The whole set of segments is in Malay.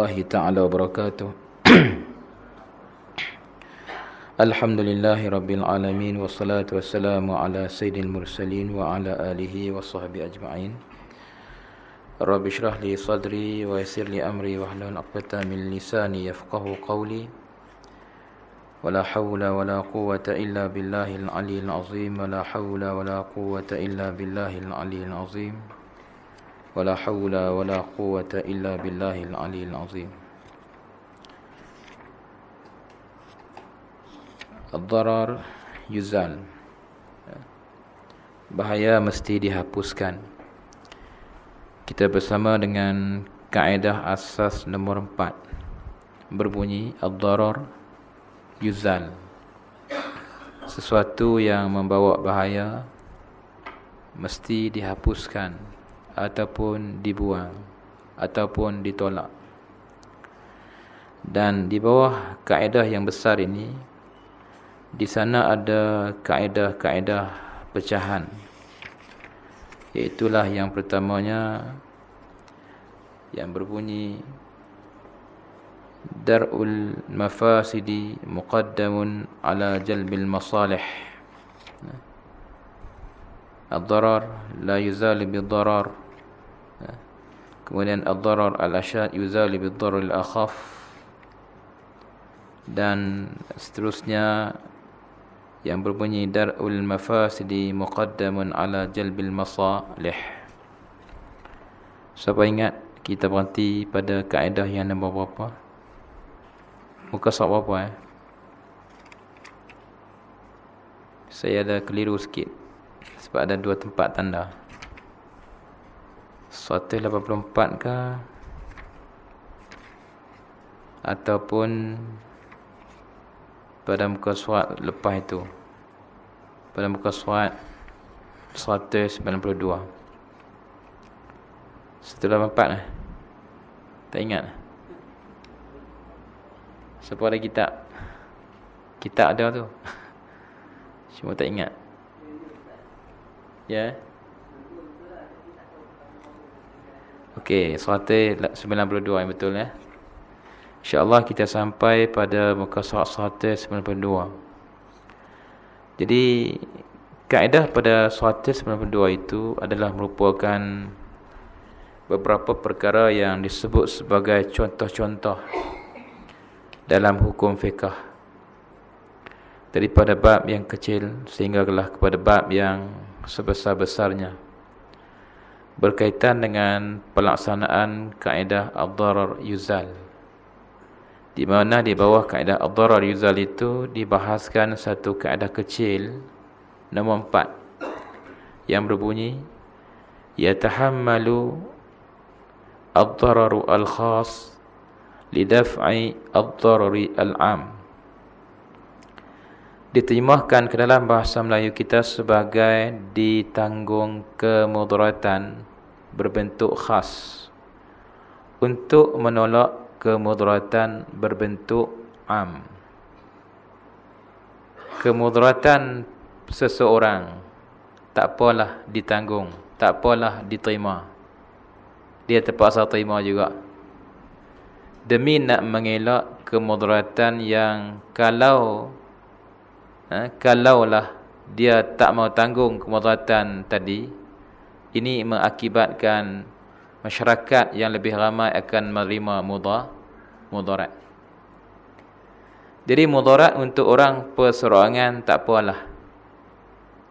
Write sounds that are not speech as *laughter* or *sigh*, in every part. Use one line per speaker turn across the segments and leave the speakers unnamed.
الله تعالى وبركاته. *clears throat* الحمد لله رب العالمين والصلاة والسلام على سيد المرسلين وعلى آله وصحبه أجمعين. رب اشرح لي صدري ويسر لي أمري واحلل عقدة من لساني يفقه قولي. ولا حول ولا قوة إلا بالله العلي العظيم. ولا حول ولا قوة إلا بالله العلي العظيم. ولا حول ولا قوة إلا بالله العلي العظيم الضرر يزال bahaya mesti dihapuskan kita bersama dengan kaedah asas nombor 4 berbunyi ad-darar yuzal sesuatu yang membawa bahaya mesti dihapuskan ataupun dibuang ataupun ditolak. Dan di bawah kaedah yang besar ini di sana ada kaedah-kaedah pecahan. Iaitulah yang pertamanya yang berbunyi dar'ul mafasidi muqaddamun ala jalbil masalih. Ad-darar la yuzal bid-darar kemudian ad-darar al-ashad yuzal bid-darar al-akhaf. Dan seterusnya yang berbunyi dar'ul mafasidi muqaddamun ala jalbil masalih. Siapa ingat kita berhenti pada kaedah yang nombor berapa? Muka surat berapa eh? Saya ada keliru sikit sebab ada dua tempat tanda 184 ke? Ataupun pada muka surat lepas itu? Pada muka surat 192 setelah empat lah. Tak ingat siapa ada kitab? Kitab ada tu. *laughs* Cuma tak ingat. Ya? yeah. Okey, 192 yang betul ya. InsyaAllah kita sampai pada muka surat 192 Jadi Kaedah pada surat 192 itu adalah merupakan Beberapa perkara yang disebut sebagai contoh-contoh Dalam hukum fiqah Daripada bab yang kecil Sehinggalah kepada bab yang sebesar-besarnya Berkaitan dengan pelaksanaan kaedah Al-Darar Yuzal. Di mana di bawah kaedah ad-darar yuzal itu dibahaskan satu kaedah kecil nombor empat yang berbunyi yatahammalu ad-dararu al-khas lidaf'i ad-darari al-am diterjemahkan ke dalam bahasa Melayu kita sebagai ditanggung kemudaratan berbentuk khas untuk menolak kemudaratan berbentuk am. Kemudaratan seseorang tak apalah ditanggung, tak apalah diterima. Dia terpaksa terima juga. Demi nak mengelak kemudaratan yang kalau eh, kalaulah dia tak mau tanggung kemudaratan tadi, ini mengakibatkan masyarakat yang lebih ramai akan menerima mudar mudarat. Jadi mudarat untuk orang perseorangan tak apalah.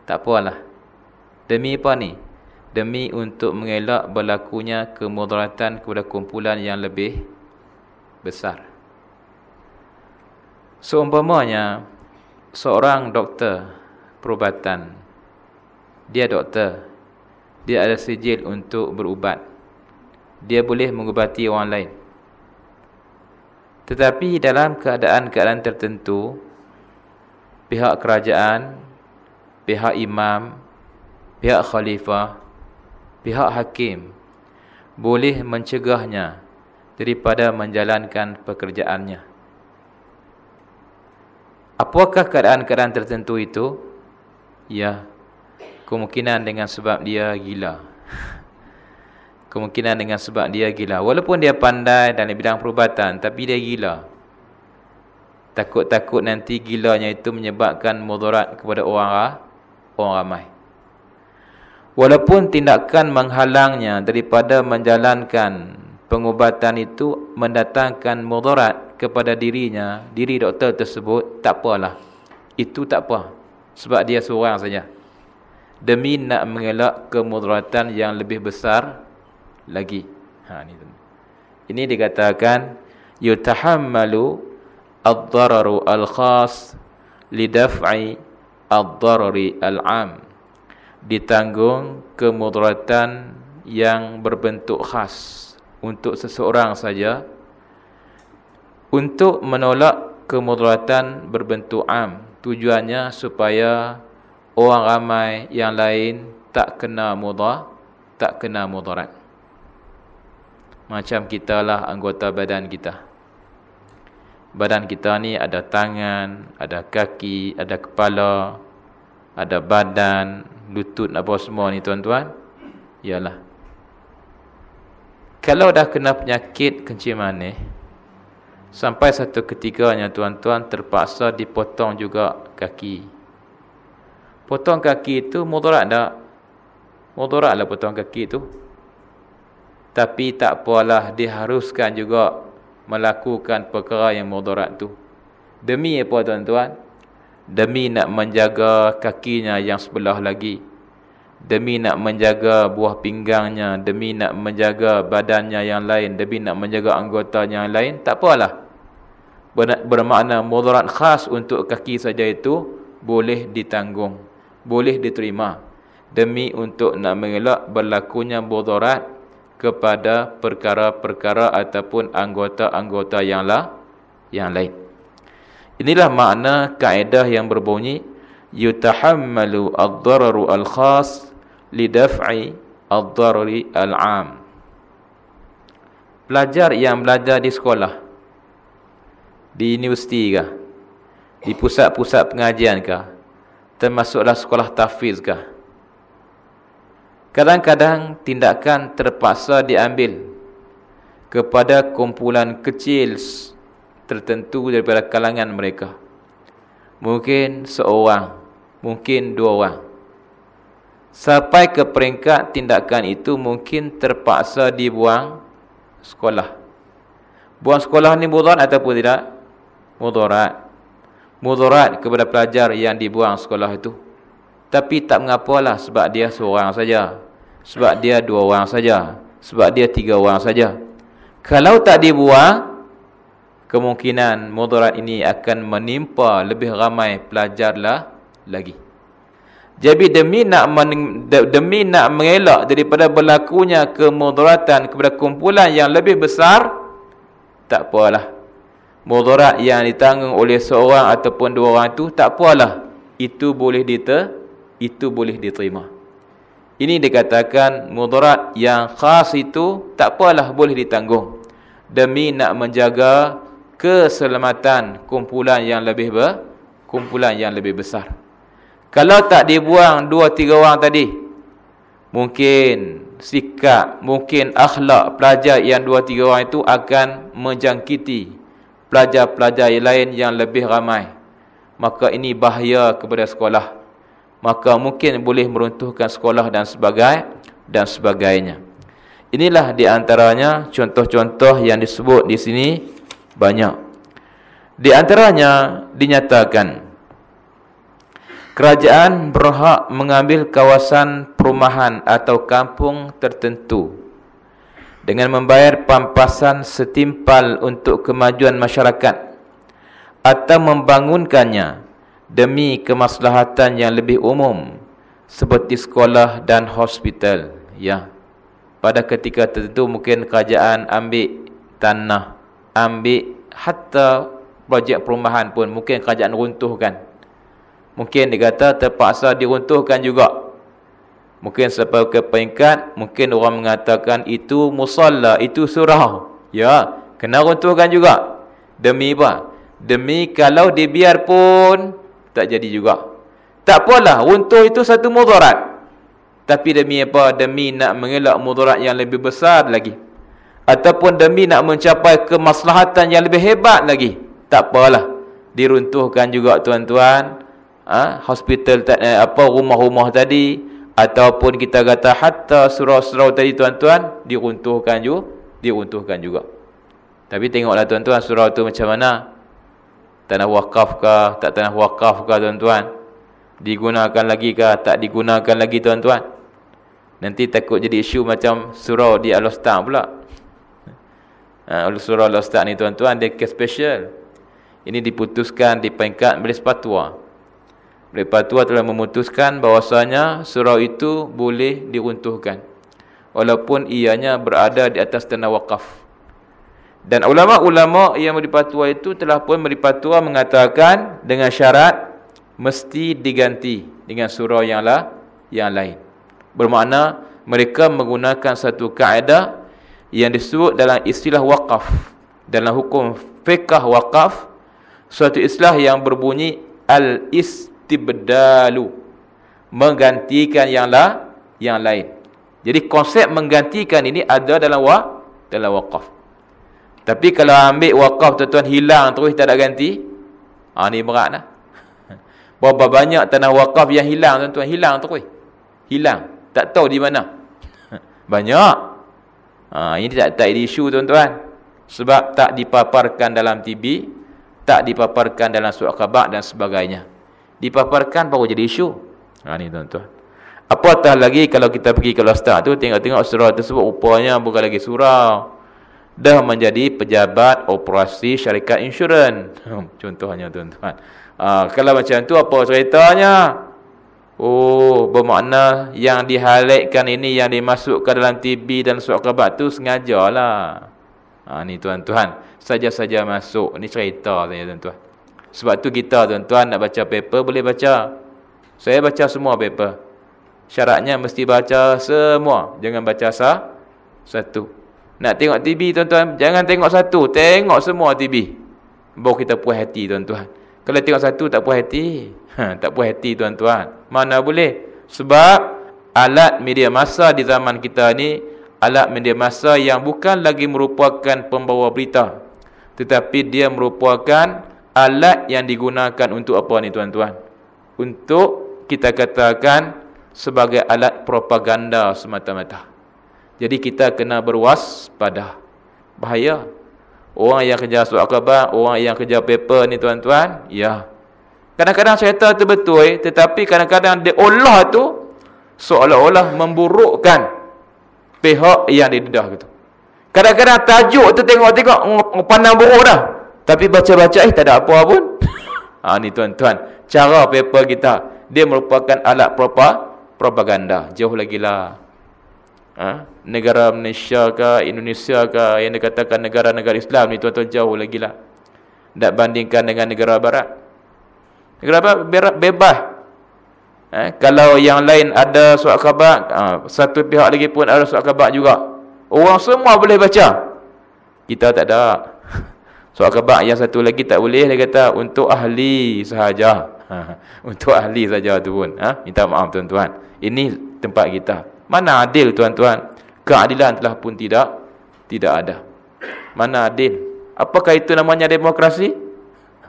Tak apalah. Demi apa ni? Demi untuk mengelak berlakunya kemudaratan kepada kumpulan yang lebih besar. Seumpamanya seorang doktor perubatan. Dia doktor. Dia ada sijil untuk berubat dia boleh mengubati orang lain. Tetapi dalam keadaan-keadaan tertentu, pihak kerajaan, pihak imam, pihak khalifah, pihak hakim boleh mencegahnya daripada menjalankan pekerjaannya. Apakah keadaan-keadaan tertentu itu? Ya, kemungkinan dengan sebab dia gila. *laughs* Kemungkinan dengan sebab dia gila. Walaupun dia pandai dalam bidang perubatan, tapi dia gila. Takut-takut nanti gilanya itu menyebabkan mudarat kepada orang orang ramai. Walaupun tindakan menghalangnya daripada menjalankan pengubatan itu mendatangkan mudarat kepada dirinya, diri doktor tersebut, tak apalah. Itu tak apa. Sebab dia seorang saja. Demi nak mengelak kemudaratan yang lebih besar lagi. Ha ni Ini dikatakan yutahammalu ad-dararu al-khas lidaf'i ad-darari al-'am. Ditanggung kemudaratan yang berbentuk khas untuk seseorang saja untuk menolak kemudaratan berbentuk am. Tujuannya supaya orang ramai yang lain tak kena mudar, tak kena mudarat. Macam kita lah anggota badan kita. Badan kita ni ada tangan, ada kaki, ada kepala, ada badan, lutut apa semua ni tuan-tuan. Yalah. Kalau dah kena penyakit kencing manis, sampai satu ketiganya tuan-tuan terpaksa dipotong juga kaki. Potong kaki itu mudarat tak? Mudaratlah potong kaki itu. Tapi tak apalah diharuskan juga melakukan perkara yang mudarat tu. Demi apa tuan-tuan? Demi nak menjaga kakinya yang sebelah lagi. Demi nak menjaga buah pinggangnya. Demi nak menjaga badannya yang lain. Demi nak menjaga anggotanya yang lain. Tak apalah. Bermakna mudarat khas untuk kaki saja itu boleh ditanggung. Boleh diterima. Demi untuk nak mengelak berlakunya mudarat kepada perkara-perkara ataupun anggota-anggota yang lah yang lain. Inilah makna kaedah yang berbunyi yutahammalu ad-dararu al-khas lidaf'i ad-darari al-'am. Pelajar yang belajar di sekolah di universiti kah? Di pusat-pusat pengajian kah? Termasuklah sekolah tahfiz kah? Kadang-kadang tindakan terpaksa diambil kepada kumpulan kecil tertentu daripada kalangan mereka. Mungkin seorang, mungkin dua orang. Sampai ke peringkat tindakan itu mungkin terpaksa dibuang sekolah. Buang sekolah ni mudarat ataupun tidak? Mudarat. Mudarat kepada pelajar yang dibuang sekolah itu. Tapi tak mengapalah sebab dia seorang saja. Sebab dia dua orang saja. Sebab dia tiga orang saja. Kalau tak dibuang, kemungkinan mudarat ini akan menimpa lebih ramai pelajarlah lagi. Jadi demi nak demi nak mengelak daripada berlakunya kemudaratan kepada kumpulan yang lebih besar, tak apalah. Mudarat yang ditanggung oleh seorang ataupun dua orang itu tak apalah. Itu boleh diter itu boleh diterima. Ini dikatakan mudarat yang khas itu tak apalah boleh ditanggung. Demi nak menjaga keselamatan kumpulan yang lebih ber, kumpulan yang lebih besar. Kalau tak dibuang dua tiga orang tadi, mungkin sikap, mungkin akhlak pelajar yang dua tiga orang itu akan menjangkiti pelajar-pelajar lain yang lebih ramai. Maka ini bahaya kepada sekolah maka mungkin boleh meruntuhkan sekolah dan sebagainya dan sebagainya. Inilah di antaranya contoh-contoh yang disebut di sini banyak. Di antaranya dinyatakan kerajaan berhak mengambil kawasan perumahan atau kampung tertentu dengan membayar pampasan setimpal untuk kemajuan masyarakat atau membangunkannya demi kemaslahatan yang lebih umum seperti sekolah dan hospital. Ya pada ketika tertentu mungkin kerajaan ambil tanah ambil hatta projek perumahan pun mungkin kerajaan runtuhkan mungkin dikata terpaksa diruntuhkan juga mungkin sebab ke peringkat mungkin orang mengatakan itu musalla itu surau ya kena runtuhkan juga demi apa demi kalau dibiar pun tak jadi juga. Tak apalah, runtuh itu satu mudarat. Tapi demi apa? Demi nak mengelak mudarat yang lebih besar lagi. Ataupun demi nak mencapai kemaslahatan yang lebih hebat lagi. Tak apalah. Diruntuhkan juga tuan-tuan. Ha? Hospital, eh, apa rumah-rumah tadi. Ataupun kita kata hatta surau-surau tadi tuan-tuan. Diruntuhkan juga. Diruntuhkan juga. Tapi tengoklah tuan-tuan surau tu macam mana. Tanah wakaf kah? Tak tanah wakaf kah tuan-tuan? Digunakan lagi kah? Tak digunakan lagi tuan-tuan? Nanti takut jadi isu macam surau di Al-Ustaz pula. Ha, surau Al-Ustaz ni tuan-tuan, dia kes special. Ini diputuskan di peringkat Majlis Patwa. Majlis Patwa telah memutuskan bahawasanya surau itu boleh diruntuhkan. Walaupun ianya berada di atas tanah wakaf. Dan ulama-ulama yang memberi fatwa itu telah pun memberi fatwa mengatakan dengan syarat mesti diganti dengan surau yang, lah, yang lain. Bermakna mereka menggunakan satu kaedah yang disebut dalam istilah waqaf. Dalam hukum fiqah waqaf, suatu istilah yang berbunyi al-istibdalu. Menggantikan yang lah, yang lain. Jadi konsep menggantikan ini ada dalam wa, dalam waqaf. Tapi kalau ambil waqaf tuan-tuan hilang terus tak ada ganti, ha, ni berat lah. *laughs* Berapa banyak tanah waqaf yang hilang tuan-tuan, hilang terus. Hilang. Tak tahu di mana. *laughs* Banyak. Ha, ini tak tak ada isu tuan-tuan. Sebab tak dipaparkan dalam TV, tak dipaparkan dalam surat khabar dan sebagainya. Dipaparkan baru jadi isu. Ha ni tuan-tuan. Apatah lagi kalau kita pergi ke Lostad tu tengok-tengok surau tersebut rupanya bukan lagi surau. Dah menjadi pejabat operasi syarikat insurans. Contohnya tuan-tuan. Ha, kalau macam tu apa ceritanya? Oh, bermakna yang dihalatkan ini yang dimasukkan dalam TV dan surat khabar tu sengajalah. Ha ni tuan-tuan, saja-saja masuk. Ni cerita tanya tuan-tuan. Sebab tu kita tuan-tuan nak baca paper boleh baca. Saya baca semua paper. Syaratnya mesti baca semua, jangan baca sah satu. Nak tengok TV tuan-tuan, jangan tengok satu, tengok semua TV. Baru kita puas hati tuan-tuan. Kalau tengok satu tak puas hati. Ha, tak puas hati tuan-tuan. Mana boleh? Sebab alat media masa di zaman kita ni alat media masa yang bukan lagi merupakan pembawa berita. Tetapi dia merupakan alat yang digunakan untuk apa ni tuan-tuan? Untuk kita katakan sebagai alat propaganda semata-mata. Jadi kita kena berwaspada. Bahaya. Orang yang kerja surat khabar, orang yang kerja paper ni tuan-tuan, ya. Kadang-kadang cerita tu betul, eh, tetapi kadang-kadang dia olah tu seolah-olah memburukkan pihak yang didedah gitu. Kadang-kadang tajuk tu tengok-tengok pandang buruk dah. Tapi baca-baca eh tak ada apa pun. *laughs* ha ni tuan-tuan, cara paper kita dia merupakan alat propa propaganda. Jauh lagi lah. Ha? negara Malaysia ke Indonesia ke yang dikatakan negara-negara Islam ni tuan-tuan jauh lagi lah. Tak bandingkan dengan negara barat. Negara barat bebas. Eh, kalau yang lain ada surat khabar ha, satu pihak lagi pun ada surat khabar juga. Orang semua boleh baca. Kita tak ada surat khabar yang satu lagi tak boleh dia kata untuk ahli sahaja ha, *laughs* untuk ahli saja tu pun ha? minta maaf tuan-tuan ini tempat kita mana adil tuan-tuan? Keadilan telah pun tidak tidak ada. Mana adil? Apakah itu namanya demokrasi?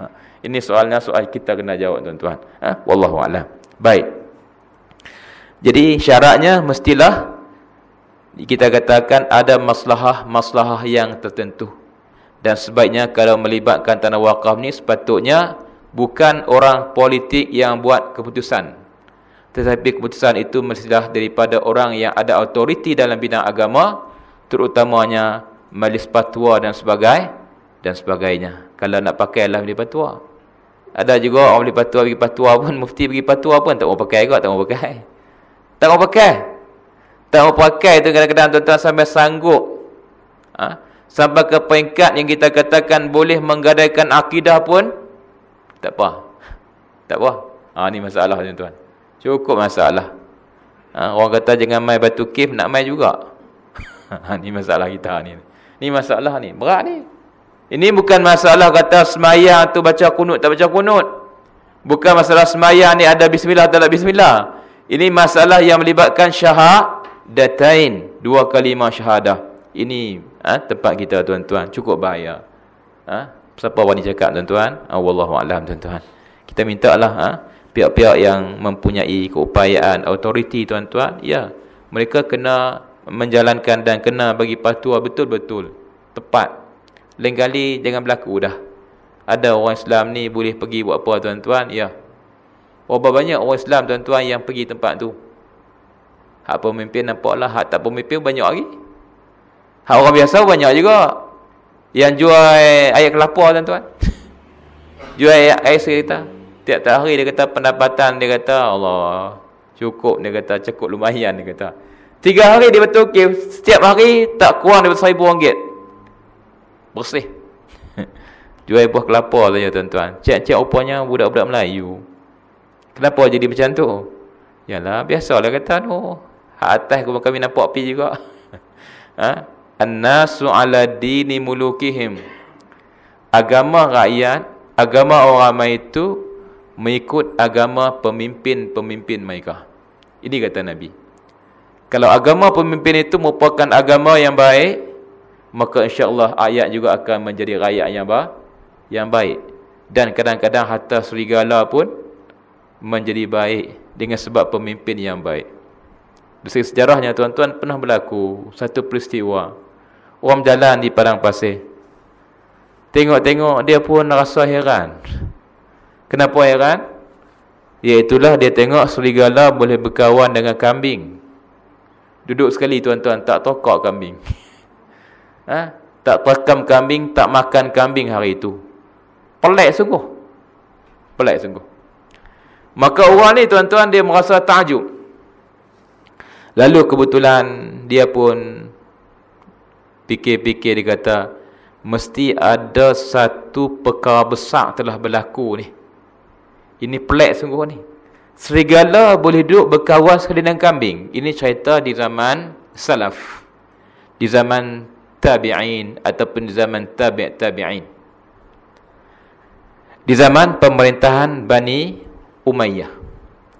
Ha, ini soalnya soal kita kena jawab tuan-tuan. Ha? Wallahu a'lam. Baik. Jadi syaratnya mestilah kita katakan ada maslahah-maslahah yang tertentu. Dan sebaiknya kalau melibatkan tanah wakaf ni sepatutnya bukan orang politik yang buat keputusan. Tetapi keputusan itu mestilah daripada orang yang ada autoriti dalam bidang agama, terutamanya majlis fatwa dan sebagainya dan sebagainya. Kalau nak pakai lah majlis fatwa. Ada juga orang majlis fatwa bagi fatwa pun mufti bagi fatwa pun tak mau pakai juga, tak mau pakai. Tak mau pakai. Tak mau pakai itu kadang-kadang tuan-tuan sampai sanggup. Ha? Sampai ke peringkat yang kita katakan boleh menggadaikan akidah pun tak apa. Tak apa. Ha, ni masalah tuan-tuan. Cukup masalah. Ha, orang kata jangan mai batu kif, nak mai juga. Ha, *laughs* ni masalah kita ni. Ni masalah ni. Berat ni. Ini bukan masalah kata semayang tu baca kunut, tak baca kunut. Bukan masalah semayang ni ada bismillah, tak ada bismillah. Ini masalah yang melibatkan syahadatain, dua kalimah syahadah. Ini ha, tempat kita tuan-tuan, cukup bahaya. Ha? Siapa wani cakap tuan-tuan? Ha, wallahu alam tuan-tuan. Kita minta lah ha, pihak-pihak yang mempunyai keupayaan autoriti tuan-tuan, ya, mereka kena menjalankan dan kena bagi patua betul-betul tepat. Lain kali jangan berlaku dah. Ada orang Islam ni boleh pergi buat apa tuan-tuan? Ya. Berapa banyak orang Islam tuan-tuan yang pergi tempat tu? Hak pemimpin nampaklah, hak tak pemimpin banyak lagi. Hak orang biasa banyak juga. Yang jual air kelapa tuan-tuan. *laughs* jual air, air cerita. Tiap-tiap hari dia kata pendapatan dia kata Allah cukup dia kata cukup lumayan dia kata. Tiga hari dia betul okay. setiap hari tak kurang daripada seribu ringgit. Bersih. *laughs* jual buah kelapa saja tuan-tuan. Cek-cek rupanya budak-budak Melayu. Kenapa jadi macam tu? Yalah, biasalah kata tu. Hak atas kami nampak pi juga. *laughs* ha? An-nasu 'ala dini mulukihim. Agama rakyat, agama orang ramai itu mengikut agama pemimpin-pemimpin mereka. Ini kata Nabi. Kalau agama pemimpin itu merupakan agama yang baik, maka insya-Allah ayat juga akan menjadi rakyat yang ba yang baik. Dan kadang-kadang harta serigala pun menjadi baik dengan sebab pemimpin yang baik. Dari sejarahnya tuan-tuan pernah berlaku satu peristiwa. Orang jalan di padang pasir. Tengok-tengok dia pun rasa heran. Kenapa heran? Iaitulah dia tengok serigala boleh berkawan dengan kambing. Duduk sekali tuan-tuan tak tokak kambing. *laughs* ha? Tak tekam kambing, tak makan kambing hari itu. Pelik sungguh. Pelik sungguh. Maka orang ni tuan-tuan dia merasa takjub. Lalu kebetulan dia pun fikir-fikir dia kata mesti ada satu perkara besar telah berlaku ni. Ini pelik sungguh ni. Serigala boleh duduk berkawan sekali dengan kambing. Ini cerita di zaman salaf. Di zaman tabi'in ataupun di zaman tabi' tabi'in. Di zaman pemerintahan Bani Umayyah.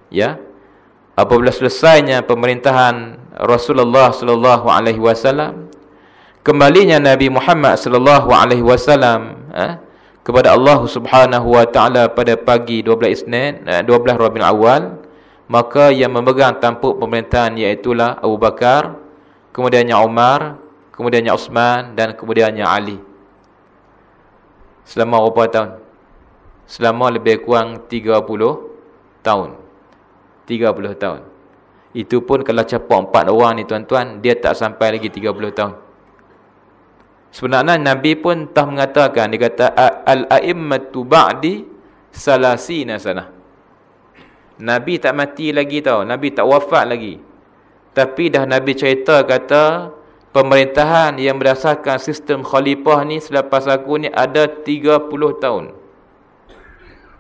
Ya. Apabila selesainya pemerintahan Rasulullah sallallahu alaihi wasallam, kembalinya Nabi Muhammad sallallahu alaihi wasallam eh, kepada Allah Subhanahu wa taala pada pagi 12 Isnin, eh, 12 Rabiul Awal, maka yang memegang tampuk pemerintahan iaitu Abu Bakar, kemudiannya Umar, kemudiannya Uthman dan kemudiannya Ali. Selama berapa tahun? Selama lebih kurang 30 tahun 30 tahun itu pun kalau capak empat orang ni tuan-tuan dia tak sampai lagi 30 tahun sebenarnya Nabi pun tak mengatakan dia kata al-a'immatu ba'di salasina sana Nabi tak mati lagi tau Nabi tak wafat lagi tapi dah Nabi cerita kata pemerintahan yang berdasarkan sistem khalifah ni selepas aku ni ada 30 tahun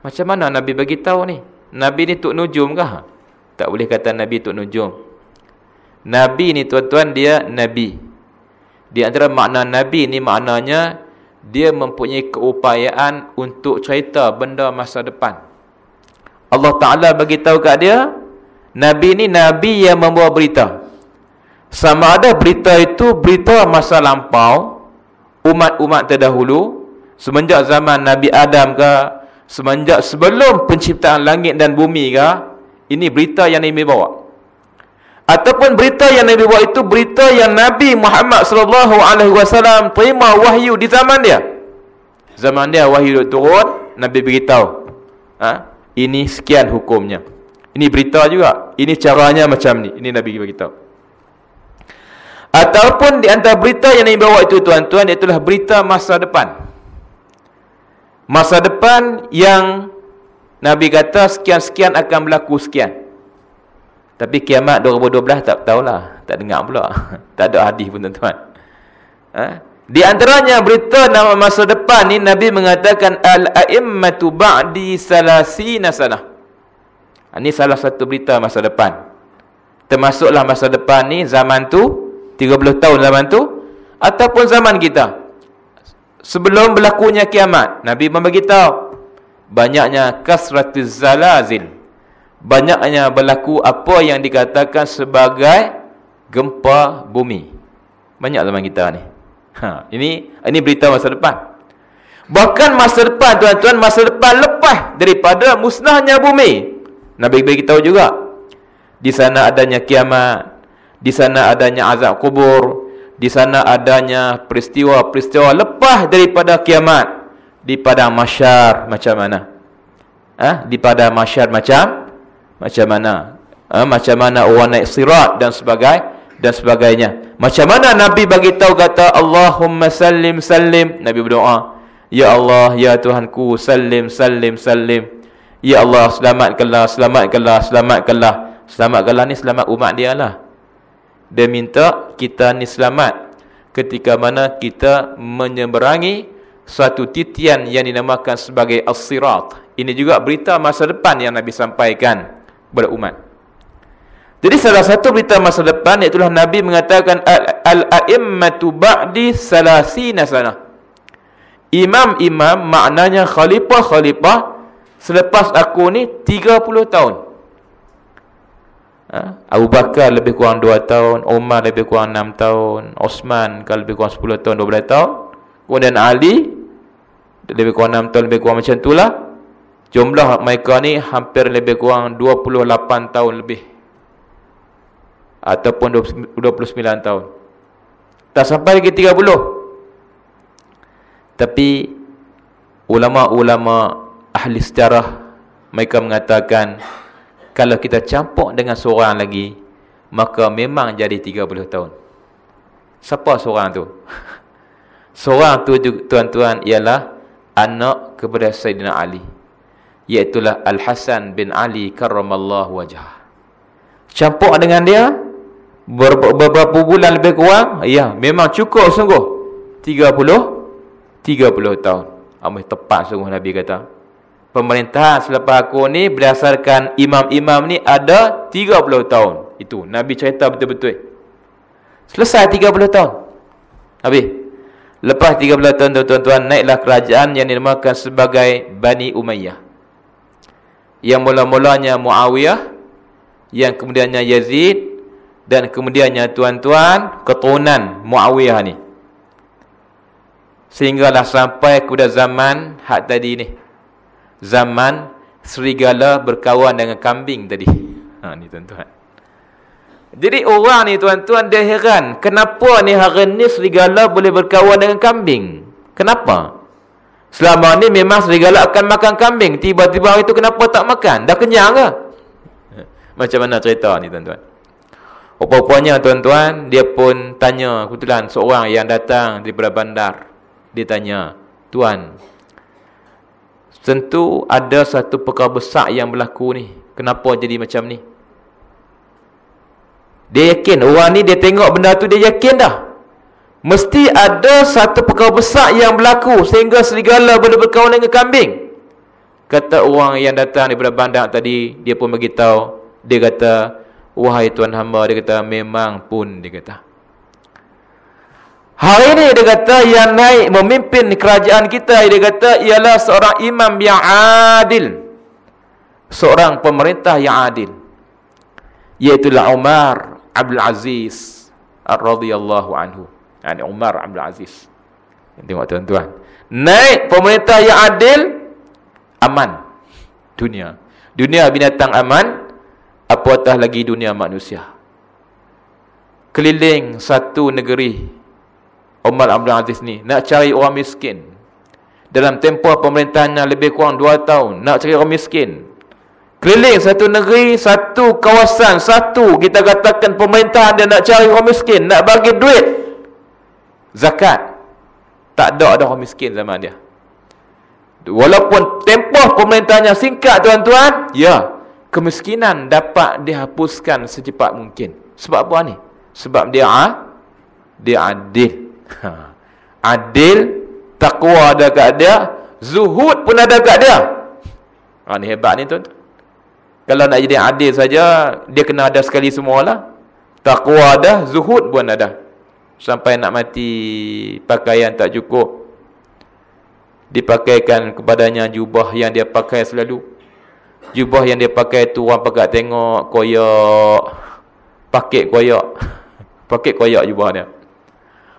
macam mana Nabi bagi tahu ni Nabi ni Tuk Nujum kah? Tak boleh kata Nabi Tuk Nujum. Nabi ni tuan-tuan dia Nabi. Di antara makna Nabi ni maknanya dia mempunyai keupayaan untuk cerita benda masa depan. Allah Ta'ala bagi tahu kat dia, Nabi ni Nabi yang membawa berita. Sama ada berita itu berita masa lampau, umat-umat terdahulu, semenjak zaman Nabi Adam ke, semenjak sebelum penciptaan langit dan bumi ke ini berita yang Nabi bawa ataupun berita yang Nabi bawa itu berita yang Nabi Muhammad sallallahu alaihi wasallam terima wahyu di zaman dia. Zaman dia wahyu turun Nabi beritahu ha? ini sekian hukumnya. Ini berita juga. Ini caranya macam ni. Ini Nabi beritahu. Ataupun di antara berita yang Nabi bawa itu tuan-tuan itulah berita masa depan. Masa depan yang Nabi kata sekian-sekian akan berlaku sekian. Tapi kiamat 2012 tak tahulah. Tak dengar pula. *laughs* tak ada hadis pun tuan-tuan. Ha? Di antaranya berita nama masa depan ni Nabi mengatakan al-a'immatu ba'di salasina sanah. Ha, ini salah satu berita masa depan. Termasuklah masa depan ni zaman tu 30 tahun zaman tu ataupun zaman kita sebelum berlakunya kiamat Nabi membagi tahu banyaknya kasratuz zalazil banyaknya berlaku apa yang dikatakan sebagai gempa bumi. Banyak zaman kita ni. Ha, ini ini berita masa depan. Bahkan masa depan tuan-tuan, masa depan lepas daripada musnahnya bumi. Nabi beritahu juga. Di sana adanya kiamat, di sana adanya azab kubur, di sana adanya peristiwa-peristiwa lepas daripada kiamat di padang mahsyar macam mana? Ha? di padang mahsyar macam macam mana? Ha? macam mana orang naik sirat dan sebagainya dan sebagainya. Macam mana Nabi bagi tahu kata Allahumma sallim sallim. Nabi berdoa, Ya Allah, ya Tuhanku, sallim sallim sallim. Ya Allah, selamatkanlah, selamatkanlah, selamatkanlah. Selamatkanlah ni selamat umat dia lah. Dia minta kita ni selamat ketika mana kita menyeberangi suatu titian yang dinamakan sebagai as-sirat. Ini juga berita masa depan yang Nabi sampaikan kepada umat. Jadi salah satu berita masa depan iaitu Nabi mengatakan al-a'immatu ba'di salasina sana. Imam-imam maknanya khalifah-khalifah selepas aku ni 30 tahun. Ha? Abu Bakar lebih kurang 2 tahun, Umar lebih kurang 6 tahun, Osman kalau lebih kurang 10 tahun, 12 tahun. Kemudian Ali lebih kurang 6 tahun, lebih kurang macam itulah. Jumlah mereka ni hampir lebih kurang 28 tahun lebih ataupun 29 tahun. Tak sampai lagi 30. Tapi ulama-ulama ahli sejarah mereka mengatakan kalau kita campur dengan seorang lagi maka memang jadi 30 tahun. Siapa seorang tu? *laughs* Seorang tu tuan-tuan ialah anak kepada Sayyidina Ali. Iaitulah Al-Hasan bin Ali karramallahu wajah. Campur dengan dia beberapa bulan lebih kurang ya memang cukup sungguh. 30 30 tahun. Amat tepat sungguh nabi kata. Pemerintahan selepas aku ni berdasarkan imam-imam ni ada 30 tahun. Itu nabi cerita betul-betul. Selesai 30 tahun. Habis. Lepas 30 tahun tuan-tuan naiklah kerajaan yang dinamakan sebagai Bani Umayyah yang mula-mulanya Muawiyah yang kemudiannya Yazid dan kemudiannya tuan-tuan keturunan Muawiyah ni. Sehinggalah sampai kepada zaman hak tadi ni. Zaman serigala berkawan dengan kambing tadi. Ha ni tuan-tuan. Jadi orang ni tuan-tuan dia heran kenapa ni hari ni serigala boleh berkawan dengan kambing? Kenapa selama ni memang serigala akan makan kambing tiba-tiba hari tu kenapa tak makan dah kenyang ke macam mana cerita ni tuan-tuan Rupa-rupanya tuan-tuan, dia pun tanya kebetulan seorang yang datang daripada bandar. Dia tanya, "Tuan, tentu ada satu perkara besar yang berlaku ni. Kenapa jadi macam ni?" Dia yakin orang ni dia tengok benda tu dia yakin dah. Mesti ada satu perkara besar yang berlaku sehingga serigala boleh berkawan dengan kambing. Kata orang yang datang daripada bandar tadi, dia pun beritahu, dia kata, Wahai Tuhan hamba dia kata memang pun dia kata. Hari ini dia kata yang naik memimpin kerajaan kita dia kata ialah seorang imam yang adil. Seorang pemerintah yang adil. Iaitu Umar Abdul Aziz radhiyallahu anhu. Yani Umar Abdul Aziz. Tengok tuan-tuan. Naik pemerintah yang adil aman dunia. Dunia binatang aman, apatah lagi dunia manusia keliling satu negeri Umar Abdul Aziz ni nak cari orang miskin dalam tempoh pemerintahannya lebih kurang 2 tahun nak cari orang miskin keliling satu negeri satu kawasan satu kita katakan pemerintahan dia nak cari orang miskin nak bagi duit zakat tak ada ada orang miskin zaman dia walaupun tempoh pemerintahannya singkat tuan-tuan ya kemiskinan dapat dihapuskan secepat mungkin. Sebab apa ni? Sebab dia ah, dia adil. Ha. Adil, takwa ada kat dia, zuhud pun ada kat dia. Ha, ni hebat ni tuan. Kalau nak jadi adil saja, dia kena ada sekali semualah. Takwa ada, zuhud pun ada. Sampai nak mati pakaian tak cukup. Dipakaikan kepadanya jubah yang dia pakai selalu Jubah yang dia pakai tu orang pakai tengok koyak. Pakai koyak. *laughs* Pakai koyak jubah dia.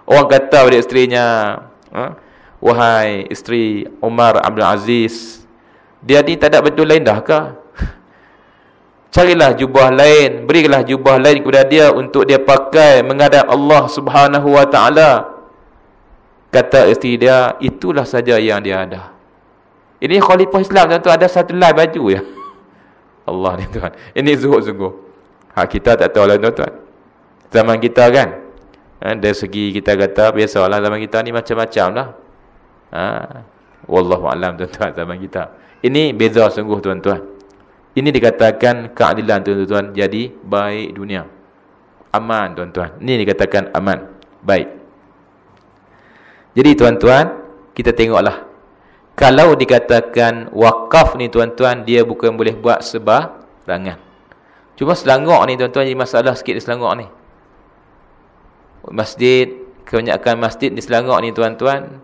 Orang kata pada isterinya, ha? Wahai isteri Umar Abdul Aziz, dia ni tak ada betul lain dah ke? Carilah jubah lain, berilah jubah lain kepada dia untuk dia pakai menghadap Allah Subhanahu wa taala. Kata isteri dia, itulah saja yang dia ada. Ini khalifah Islam tuan-tuan ada satu lai baju ya. *laughs* Allah ni tuan. Ini zuhud sungguh. Hak kita tak tahu lah tuan-tuan. Zaman kita kan. Ha, dari segi kita kata biasalah zaman kita ni macam-macam lah. Ha, wallahu alam tuan-tuan zaman kita. Ini beza sungguh tuan-tuan. Ini dikatakan keadilan tuan-tuan. Jadi baik dunia. Aman tuan-tuan. Ini dikatakan aman. Baik. Jadi tuan-tuan, kita tengoklah kalau dikatakan wakaf ni tuan-tuan dia bukan boleh buat sebarangan. Cuma Selangor ni tuan-tuan jadi masalah sikit di Selangor ni. Masjid, kebanyakan masjid di Selangor ni tuan-tuan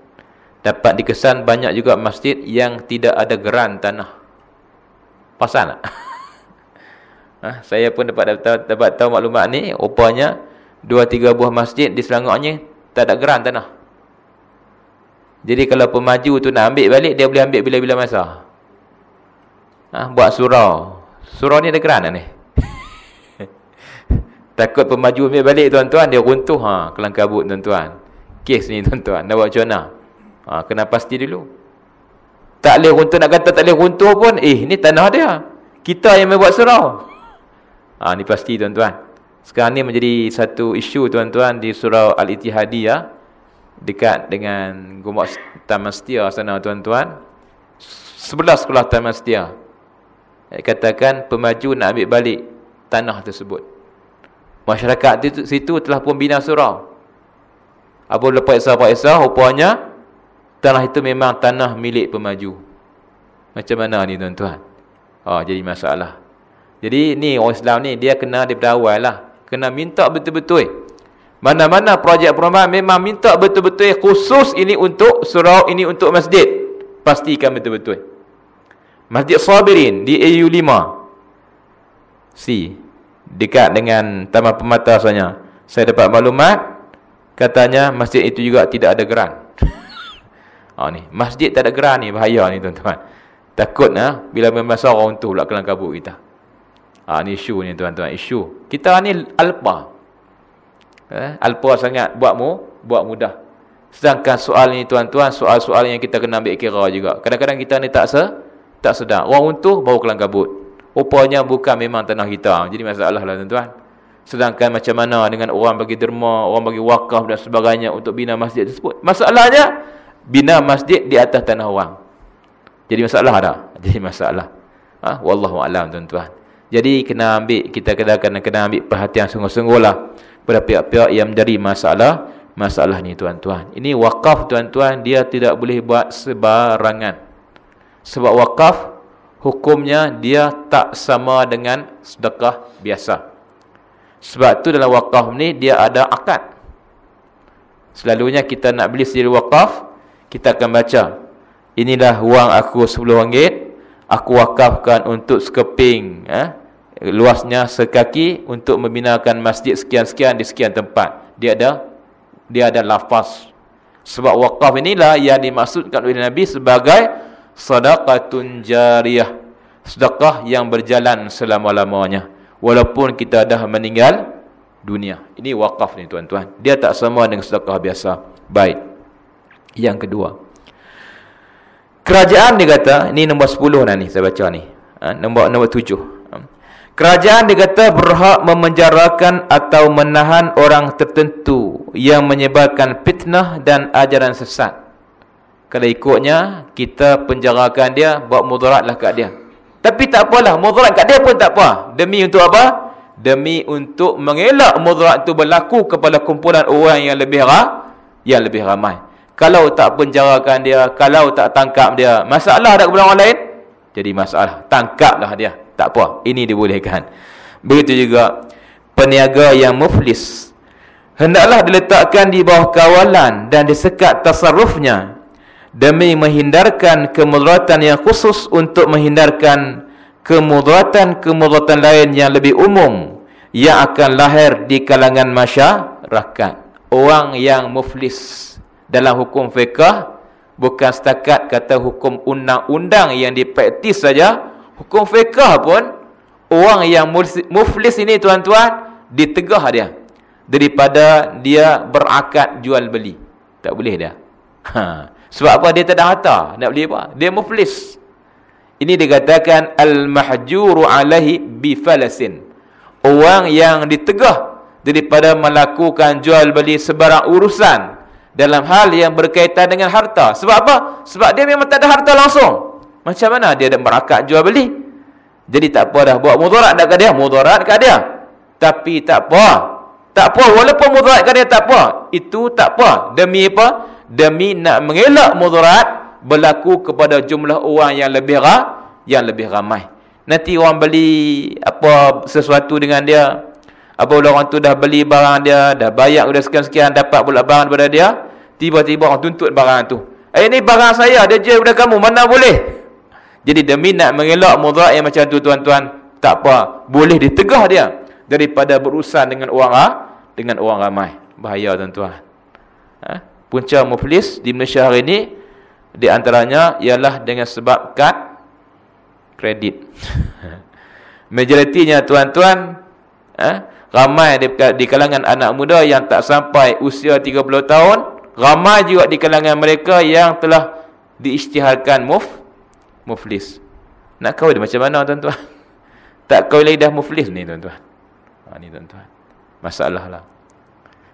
dapat dikesan banyak juga masjid yang tidak ada geran tanah. Pasal tak? *laughs* ha, saya pun dapat dapat, dapat tahu maklumat ni, rupanya dua tiga buah masjid di Selangor ni tak ada geran tanah. Jadi kalau pemaju tu nak ambil balik, dia boleh ambil bila-bila masa. Ha, buat surau. Surau ni ada keran ni. *laughs* Takut pemaju ambil balik tuan-tuan, dia runtuh ha, kelang kabut tuan-tuan. Kes ni tuan-tuan, nak buat macam mana? Ha, kena pasti dulu. Tak boleh runtuh, nak kata tak boleh runtuh pun, eh ni tanah dia. Kita yang buat surau. Ha, ni pasti tuan-tuan. Sekarang ni menjadi satu isu tuan-tuan di surau Al-Ittihadiyah dekat dengan Gumuk Taman Setia sana tuan-tuan. Sebelah sekolah Taman Setia. Katakan pemaju nak ambil balik tanah tersebut. Masyarakat itu, situ telah pun bina surau. Apa lepas isah-isah, rupanya tanah itu memang tanah milik pemaju. Macam mana ni tuan-tuan? Oh, jadi masalah. Jadi ni orang Islam ni dia kena daripada awal lah. Kena minta betul-betul. Mana-mana projek perumahan memang minta betul-betul khusus ini untuk surau, ini untuk masjid. Pastikan betul-betul. Masjid Sabirin di AU5. Si. Dekat dengan Taman Pemata sebenarnya. Saya dapat maklumat. Katanya masjid itu juga tidak ada geran. *laughs* ha, ni. Masjid tak ada geran ni. Bahaya ni tuan-tuan. Takut ha? bila memasa orang tu pula kelang kabut kita. Ha, ni isu ni tuan-tuan. Isu. Kita ni alpa eh, alpa sangat buatmu buat mudah sedangkan soal ni tuan-tuan soal-soal yang kita kena ambil kira juga kadang-kadang kita ni tak se tak sedar orang untuh baru kelang kabut rupanya bukan memang tanah kita jadi masalah lah tuan-tuan sedangkan macam mana dengan orang bagi derma orang bagi wakaf dan sebagainya untuk bina masjid tersebut masalahnya bina masjid di atas tanah orang jadi masalah tak *laughs* jadi masalah ha? wallahu alam tuan-tuan jadi kena ambil kita kena kena, kena ambil perhatian sungguh-sungguh lah pada pihak-pihak yang menjadi masalah masalah ni tuan-tuan. Ini wakaf tuan-tuan dia tidak boleh buat sebarangan. Sebab wakaf hukumnya dia tak sama dengan sedekah biasa. Sebab tu dalam wakaf ni dia ada akad. Selalunya kita nak beli sendiri wakaf, kita akan baca. Inilah wang aku RM10, aku wakafkan untuk sekeping eh? luasnya sekaki untuk membinakan masjid sekian-sekian di sekian tempat. Dia ada dia ada lafaz. Sebab wakaf inilah yang dimaksudkan oleh Nabi sebagai sadaqatun jariyah. Sedekah yang berjalan selama-lamanya walaupun kita dah meninggal dunia. Ini wakaf ni tuan-tuan. Dia tak sama dengan sedekah biasa. Baik. Yang kedua. Kerajaan dia kata, ini nombor 10 dah ni saya baca ni. Ha, nombor nombor 7. Kerajaan dikata berhak memenjarakan atau menahan orang tertentu yang menyebarkan fitnah dan ajaran sesat. Kalau ikutnya, kita penjarakan dia, buat mudaratlah kat dia. Tapi tak apalah, mudarat kat dia pun tak apa. Demi untuk apa? Demi untuk mengelak mudarat itu berlaku kepada kumpulan orang yang lebih ra yang lebih ramai. Kalau tak penjarakan dia, kalau tak tangkap dia, masalah ada kepada orang lain? Jadi masalah, tangkaplah dia. Tak apa, ini dibolehkan. Begitu juga peniaga yang muflis hendaklah diletakkan di bawah kawalan dan disekat tasarrufnya demi menghindarkan kemudaratan yang khusus untuk menghindarkan kemudaratan-kemudaratan lain yang lebih umum yang akan lahir di kalangan masyarakat. Orang yang muflis dalam hukum fiqah bukan setakat kata hukum undang-undang yang dipraktis saja, hukum fiqah pun orang yang muflis ini tuan-tuan ditegah dia daripada dia berakad jual beli. Tak boleh dia. Ha. Sebab apa dia tak ada harta, nak beli apa? Dia muflis. Ini dikatakan al-mahjuru alaihi bi falasin orang yang ditegah daripada melakukan jual beli sebarang urusan dalam hal yang berkaitan dengan harta. Sebab apa? Sebab dia memang tak ada harta langsung. Macam mana dia ada merakat jual beli? Jadi tak apa dah buat mudarat dekat dia, mudarat dekat dia. Tapi tak apa. Tak apa walaupun mudarat dekat dia tak apa. Itu tak apa. Demi apa? Demi nak mengelak mudarat berlaku kepada jumlah orang yang lebih ra yang lebih ramai. Nanti orang beli apa sesuatu dengan dia. Apa orang tu dah beli barang dia, dah bayar sudah sekian-sekian dapat pula barang daripada dia, tiba-tiba orang tuntut barang tu. Eh ini barang saya, dia jual kepada kamu, mana boleh? Jadi demi nak mengelak mudarat yang macam tu tuan-tuan, tak apa, boleh ditegah dia daripada berurusan dengan orang ah, dengan orang ramai. Bahaya tuan-tuan. Ha? Punca muflis di Malaysia hari ini di antaranya ialah dengan sebab kad kredit. *laughs* Majoritinya tuan-tuan, eh, ramai di, di kalangan anak muda yang tak sampai usia 30 tahun, ramai juga di kalangan mereka yang telah diisytiharkan muf, muflis. Nak kahwin macam mana tuan-tuan? *laughs* Tak kahwin lagi dah muflis ni tuan-tuan. Ha, ni tuan-tuan. Masalah lah.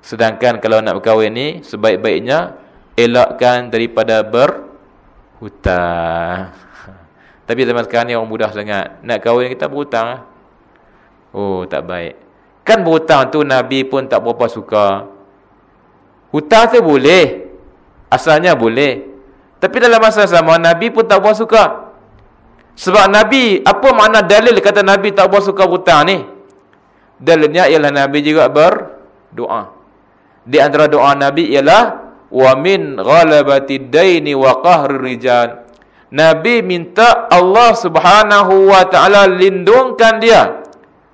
Sedangkan kalau nak berkahwin ni, sebaik-baiknya elakkan daripada berhutang. *laughs* Tapi zaman sekarang ni orang mudah sangat. Nak kahwin kita berhutang. Lah. Oh, tak baik. Kan berhutang tu Nabi pun tak berapa suka. Hutang tu boleh. Asalnya boleh. Tapi dalam masa sama Nabi pun tak berapa suka. Sebab Nabi, apa makna dalil kata Nabi tak berapa suka hutang ni? Dalilnya ialah Nabi juga berdoa. Di antara doa Nabi ialah wa min ghalabati daini wa qahri rijal Nabi minta Allah subhanahu wa ta'ala lindungkan dia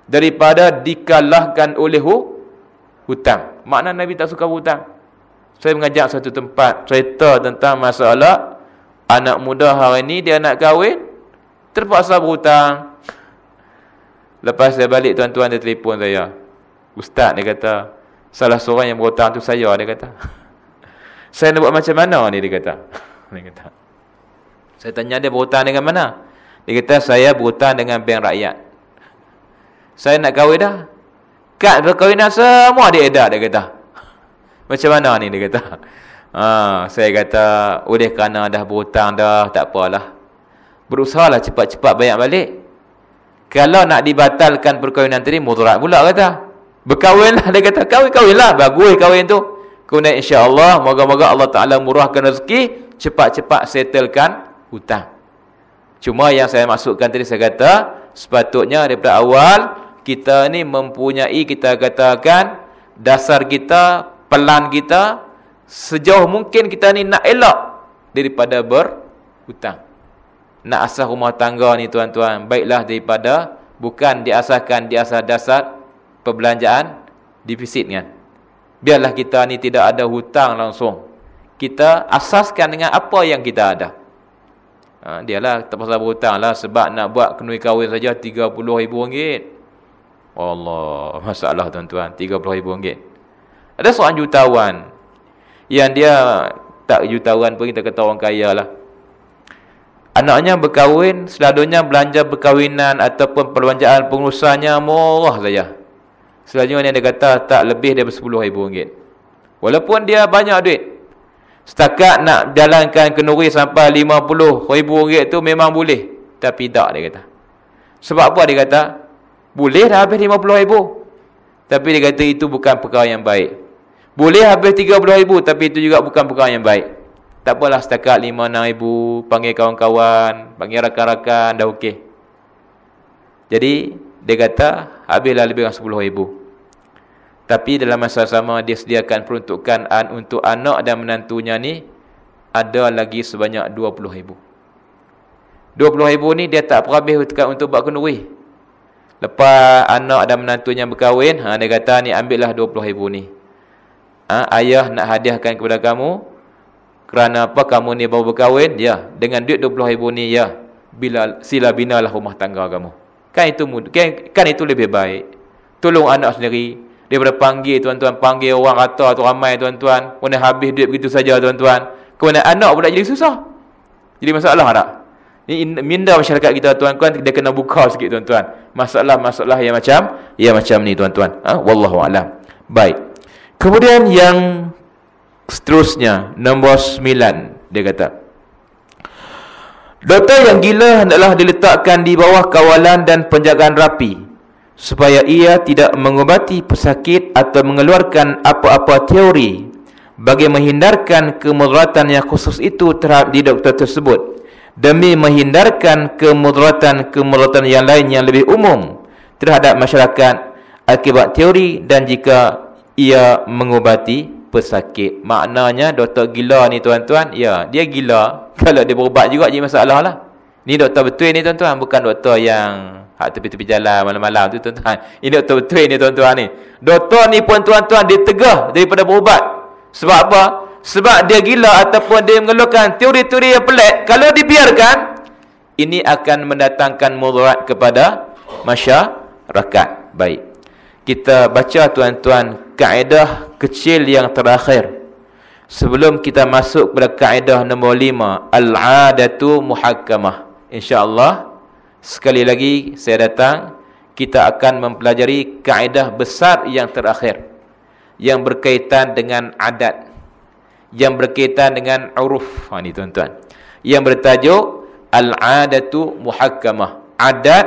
daripada dikalahkan oleh hutang. Makna Nabi tak suka hutang. Saya mengajak satu tempat cerita tentang masalah anak muda hari ini dia nak kahwin terpaksa berhutang. Lepas saya balik tuan-tuan dia telefon saya. Ustaz dia kata, salah seorang yang berhutang tu saya dia kata. *laughs* saya nak buat macam mana ni dia kata. *laughs* Dia kata. Saya tanya dia berhutang dengan mana? Dia kata saya berhutang dengan bank rakyat. Saya nak kahwin dah. Kad perkahwinan semua dia edak dia kata. Macam mana ni dia kata. Ha, saya kata oleh kerana dah berhutang dah tak apalah. Berusahalah cepat-cepat bayar balik. Kalau nak dibatalkan perkahwinan tadi mudarat pula kata. Berkahwinlah dia kata kahwin-kahwinlah bagus kahwin tu. Kemudian insya-Allah moga-moga Allah Taala murahkan rezeki cepat-cepat settlekan hutang. Cuma yang saya masukkan tadi saya kata sepatutnya daripada awal kita ni mempunyai kita katakan dasar kita, pelan kita sejauh mungkin kita ni nak elak daripada berhutang. Nak asah rumah tangga ni tuan-tuan, baiklah daripada bukan diasahkan di asas dasar perbelanjaan defisit kan. Biarlah kita ni tidak ada hutang langsung. Kita asaskan dengan apa yang kita ada. Ha, dia lah terpaksa berhutang lah sebab nak buat kenui kahwin saja RM30,000. Allah, masalah tuan-tuan, RM30,000. Ada seorang jutawan yang dia tak jutawan pun kita kata orang kaya lah. Anaknya berkahwin, selalunya belanja berkahwinan ataupun perbelanjaan pengurusannya murah saja. Selanjutnya dia kata tak lebih daripada RM10,000. Walaupun dia banyak duit. Setakat nak jalankan kenuri sampai RM50,000 tu memang boleh. Tapi tak dia kata. Sebab apa dia kata? Boleh dah habis RM50,000. Tapi dia kata itu bukan perkara yang baik. Boleh habis RM30,000 tapi itu juga bukan perkara yang baik. Tak apalah setakat RM5,000, panggil kawan-kawan, panggil rakan-rakan, dah okey. Jadi, dia kata habislah lebih dari RM10,000. Tapi dalam masa sama dia sediakan peruntukan an untuk anak dan menantunya ni ada lagi sebanyak 20 ribu. 20 ribu ni dia tak perhabis untuk buat kenduri. Lepas anak dan menantunya berkahwin, ha, dia kata ni ambillah 20 ribu ni. Ha, ayah nak hadiahkan kepada kamu. Kerana apa kamu ni baru berkahwin? Ya, dengan duit 20 ribu ni, ya. Bila sila binalah rumah tangga kamu. Kan itu kan, kan itu lebih baik. Tolong anak sendiri. Daripada panggil tuan-tuan, panggil orang rata tu ramai tuan-tuan. Kemudian habis duit begitu saja tuan-tuan. Kemudian anak pula jadi susah. Jadi masalah tak? Ini minda masyarakat kita tuan-tuan dia kena buka sikit tuan-tuan. Masalah-masalah yang macam yang macam ni tuan-tuan. Ha? Wallahu alam. Baik. Kemudian yang seterusnya nombor 9 dia kata Doktor yang gila hendaklah diletakkan di bawah kawalan dan penjagaan rapi supaya ia tidak mengubati pesakit atau mengeluarkan apa-apa teori bagi menghindarkan kemudaratan yang khusus itu terhadap di doktor tersebut demi menghindarkan kemudaratan-kemudaratan yang lain yang lebih umum terhadap masyarakat akibat teori dan jika ia mengubati pesakit. Maknanya doktor gila ni tuan-tuan. Ya dia gila. *laughs* Kalau dia berubat juga jadi masalah lah ni doktor betul ni tuan-tuan. Bukan doktor yang hak tepi-tepi jalan malam-malam tu tuan-tuan. Ini doktor betul ni tuan-tuan ni. Doktor ni pun tuan-tuan dia tegah daripada berubat. Sebab apa? Sebab dia gila ataupun dia mengeluarkan teori-teori yang pelik. Kalau dibiarkan ini akan mendatangkan mudarat kepada masyarakat. Baik kita baca tuan-tuan kaedah kecil yang terakhir sebelum kita masuk pada kaedah nombor lima al-adatu muhakkamah insyaallah sekali lagi saya datang kita akan mempelajari kaedah besar yang terakhir yang berkaitan dengan adat yang berkaitan dengan uruf. Ha ni tuan-tuan. Yang bertajuk al-adatu muhakkamah. Adat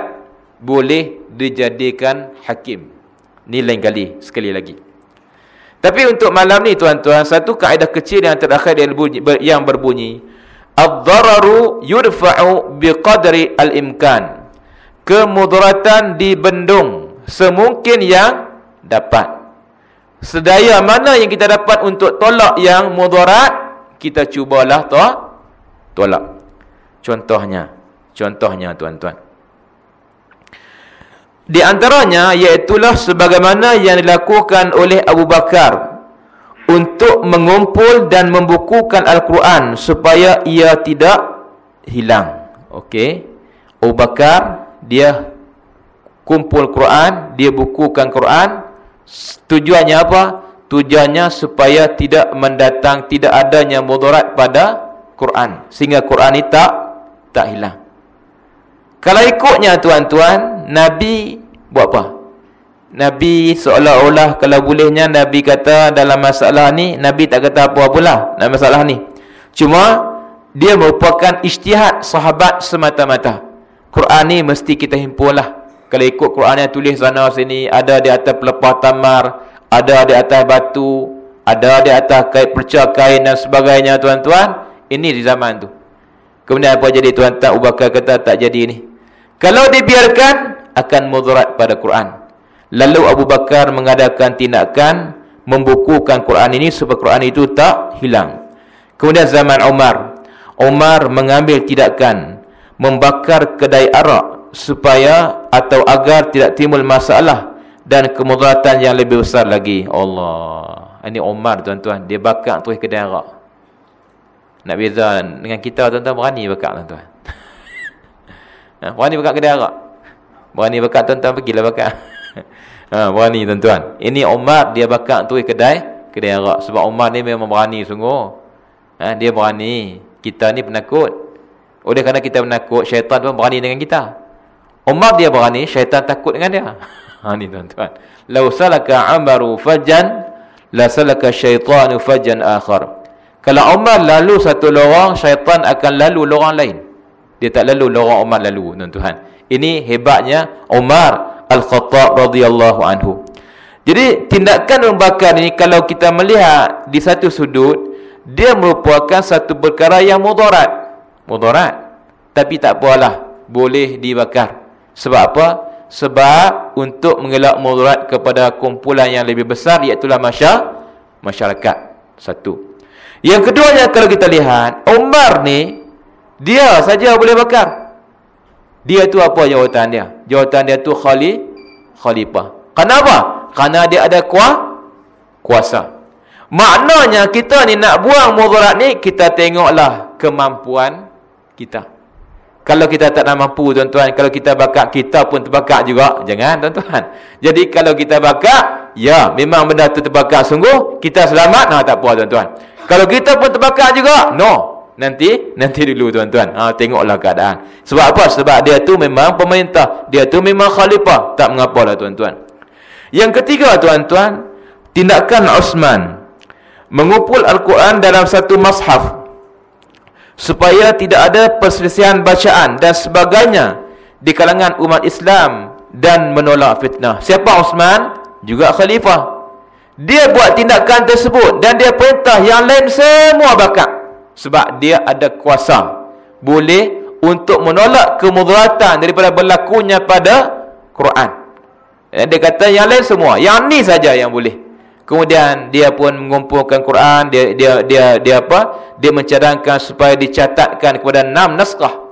boleh dijadikan hakim. Ni lain kali sekali lagi. Tapi untuk malam ni tuan-tuan, satu kaedah kecil yang terakhir yang berbunyi, yang berbunyi ad-dararu yurfa'u biqadri al-imkan. Kemudaratan dibendung semungkin yang dapat. Sedaya mana yang kita dapat untuk tolak yang mudarat, kita cubalah to tolak. Contohnya, contohnya tuan-tuan. Di antaranya iaitulah sebagaimana yang dilakukan oleh Abu Bakar untuk mengumpul dan membukukan Al-Quran supaya ia tidak hilang. Okey. Abu Bakar dia kumpul Quran, dia bukukan Quran Tujuannya apa? Tujuannya supaya tidak mendatang tidak adanya mudarat pada Quran sehingga Quran ini tak tak hilang. Kalau ikutnya tuan-tuan, Nabi buat apa? Nabi seolah-olah kalau bolehnya Nabi kata dalam masalah ni Nabi tak kata apa-apa lah dalam masalah ni. Cuma dia merupakan ijtihad sahabat semata-mata. Quran ni mesti kita himpunlah kalau ikut Quran yang tulis sana sini ada di atas pelepah tamar ada di atas batu ada di atas kait perca kain dan sebagainya tuan-tuan ini di zaman tu kemudian apa jadi tuan-tuan Abu Bakar kata tak jadi ni kalau dibiarkan akan mudarat pada Quran lalu Abu Bakar mengadakan tindakan membukukan Quran ini supaya Quran itu tak hilang kemudian zaman Umar Umar mengambil tindakan membakar kedai arak supaya atau agar tidak timbul masalah dan kemudaratan yang lebih besar lagi. Allah. Ini Umar tuan-tuan, dia bakar terus ke daerah. Nak beza dengan kita tuan-tuan berani bakar tuan-tuan. *laughs* ha, berani bakar ke daerah. Berani bakar tuan-tuan pergilah bakar. *laughs* ha, berani tuan-tuan. Ini Umar dia bakar terus kedai ke daerah sebab Umar ni memang berani sungguh. Ha, dia berani. Kita ni penakut. Oleh kerana kita penakut, syaitan pun berani dengan kita. Umar dia berani, syaitan takut dengan dia. *laughs* Ha ni tuan-tuan. Lau salaka Umaru fajan la salaka syaitanu fajan akhar. Kalau Umar lalu satu lorong, syaitan akan lalu lorong lain. Dia tak lalu lorong Umar lalu, tuan-tuan. Ini hebatnya Umar Al-Khattab radhiyallahu anhu. Jadi tindakan membakar ini kalau kita melihat di satu sudut dia merupakan satu perkara yang mudarat. Mudarat. Tapi tak apalah, boleh dibakar. Sebab apa? Sebab untuk mengelak mudarat kepada kumpulan yang lebih besar iaitu masyarakat. Satu. Yang keduanya kalau kita lihat, Umar ni dia saja boleh bakar. Dia tu apa jawatan dia? Jawatan dia tu khali khalifah. Kenapa? Karena dia ada kuah kuasa. Maknanya kita ni nak buang mudarat ni kita tengoklah kemampuan kita. Kalau kita tak nak mampu tuan-tuan, kalau kita bakat kita pun terbakar juga. Jangan tuan-tuan. Jadi kalau kita bakat, ya memang benda tu terbakar sungguh, kita selamat, nah tak apa tuan-tuan. Kalau kita pun terbakar juga, no. Nanti nanti dulu tuan-tuan. Ha, tengoklah keadaan. Sebab apa? Sebab dia tu memang pemerintah. Dia tu memang khalifah. Tak mengapalah tuan-tuan. Yang ketiga tuan-tuan, tindakan Osman mengumpul Al-Quran dalam satu mashaf supaya tidak ada perselisihan bacaan dan sebagainya di kalangan umat Islam dan menolak fitnah. Siapa Osman? Juga khalifah. Dia buat tindakan tersebut dan dia perintah yang lain semua bakar. Sebab dia ada kuasa. Boleh untuk menolak kemudaratan daripada berlakunya pada Quran. Dan dia kata yang lain semua. Yang ni saja yang boleh. Kemudian dia pun mengumpulkan Quran, dia dia dia dia apa? Dia mencadangkan supaya dicatatkan kepada enam naskah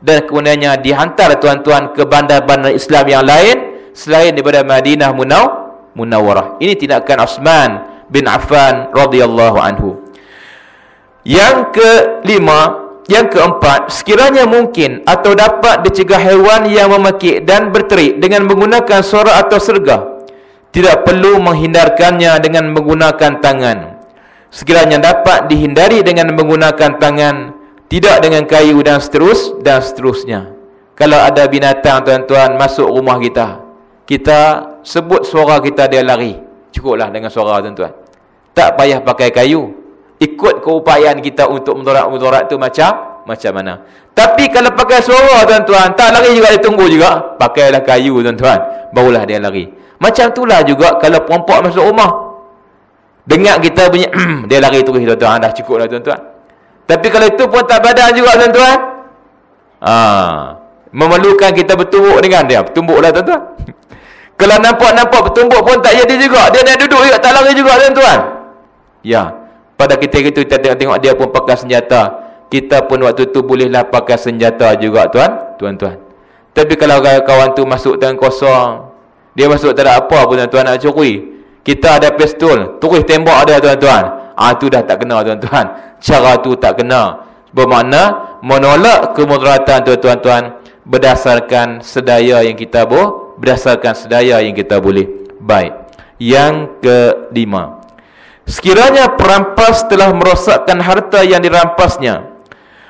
dan kemudiannya dihantar tuan-tuan ke bandar-bandar Islam yang lain selain daripada Madinah Munaw Munawwarah. Ini tindakan Osman bin Affan radhiyallahu anhu. Yang kelima, yang keempat, sekiranya mungkin atau dapat dicegah haiwan yang memekik dan berterik dengan menggunakan suara atau sergah tidak perlu menghindarkannya dengan menggunakan tangan. Sekiranya dapat dihindari dengan menggunakan tangan, tidak dengan kayu dan seterus dan seterusnya. Kalau ada binatang tuan-tuan masuk rumah kita, kita sebut suara kita dia lari. Cukuplah dengan suara tuan-tuan. Tak payah pakai kayu. Ikut keupayaan kita untuk mudarat-mudarat tu macam macam mana. Tapi kalau pakai suara tuan-tuan, tak lari juga dia tunggu juga. Pakailah kayu tuan-tuan, barulah dia lari. Macam itulah juga kalau perempuan masuk rumah. Dengar kita bunyi, *clears throat* dia lari terus tuan-tuan. Dah cukup lah tuan-tuan. Tapi kalau itu pun tak badan juga tuan-tuan. Ha, memerlukan kita bertumbuk dengan dia. Bertumbuk lah tuan-tuan. *laughs* kalau nampak-nampak bertumbuk pun tak jadi juga. Dia nak duduk juga, tak lari juga tuan-tuan. Ya. Pada kita itu kita tengok-tengok dia pun pakai senjata. Kita pun waktu tu bolehlah pakai senjata juga tuan. Tuan-tuan. Tapi kalau kawan tu masuk tangan kosong, dia masuk tak ada apa pun tuan-tuan nak curi. Kita ada pistol, turis tembak ada tuan-tuan. Ah tu dah tak kena tuan-tuan. Cara tu tak kena. Bermakna menolak kemudaratan tuan-tuan berdasarkan sedaya yang kita boleh, berdasarkan sedaya yang kita boleh. Baik. Yang kelima. Sekiranya perampas telah merosakkan harta yang dirampasnya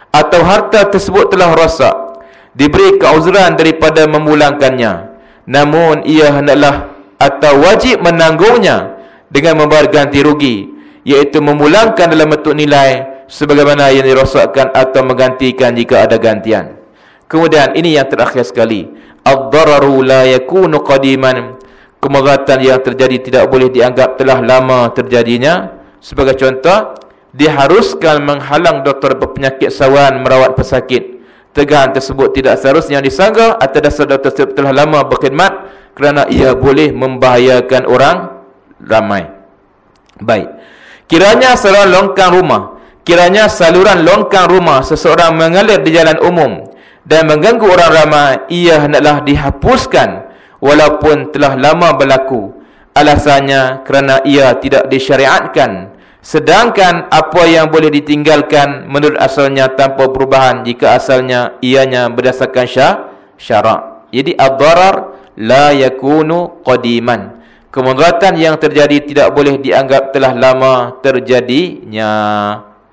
atau harta tersebut telah rosak, diberi keuzuran daripada memulangkannya. Namun ia hendaklah atau wajib menanggungnya dengan membayar ganti rugi iaitu memulangkan dalam bentuk nilai sebagaimana yang dirosakkan atau menggantikan jika ada gantian. Kemudian ini yang terakhir sekali. Ad-dararu la yakunu qadiman kemudaratan yang terjadi tidak boleh dianggap telah lama terjadinya sebagai contoh diharuskan menghalang doktor penyakit sawan merawat pesakit tegangan tersebut tidak seharusnya disangka atas dasar doktor tersebut telah lama berkhidmat kerana ia boleh membahayakan orang ramai. Baik. Kiranya saluran longkang rumah, kiranya saluran longkang rumah seseorang mengalir di jalan umum dan mengganggu orang ramai, ia hendaklah dihapuskan walaupun telah lama berlaku. Alasannya kerana ia tidak disyariatkan Sedangkan apa yang boleh ditinggalkan menurut asalnya tanpa perubahan jika asalnya ianya berdasarkan syah, syarak. Jadi ad-darar la yakunu qadiman. Kemudaratan yang terjadi tidak boleh dianggap telah lama terjadinya.